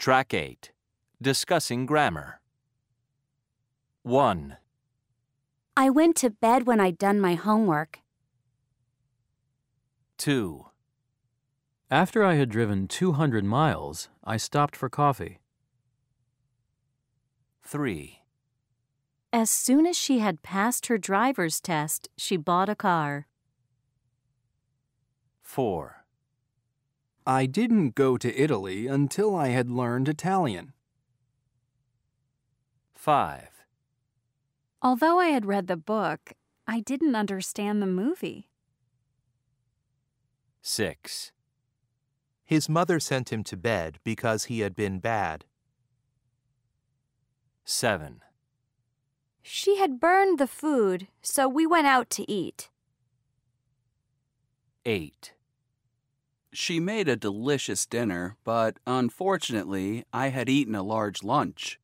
Track 8. Discussing grammar. 1, I went to bed when I'd done my homework. 2, After I had driven 200 miles, I stopped for coffee. 3, As soon as she had passed her driver's test, she bought a car. 4, I didn't go to Italy until I had learned Italian. 5, Although I had read the book, I didn't understand the movie. 6, His mother sent him to bed because he had been bad. 7, She had burned the food, so we went out to eat. 8, She made a delicious dinner, but unfortunately, I had eaten a large lunch.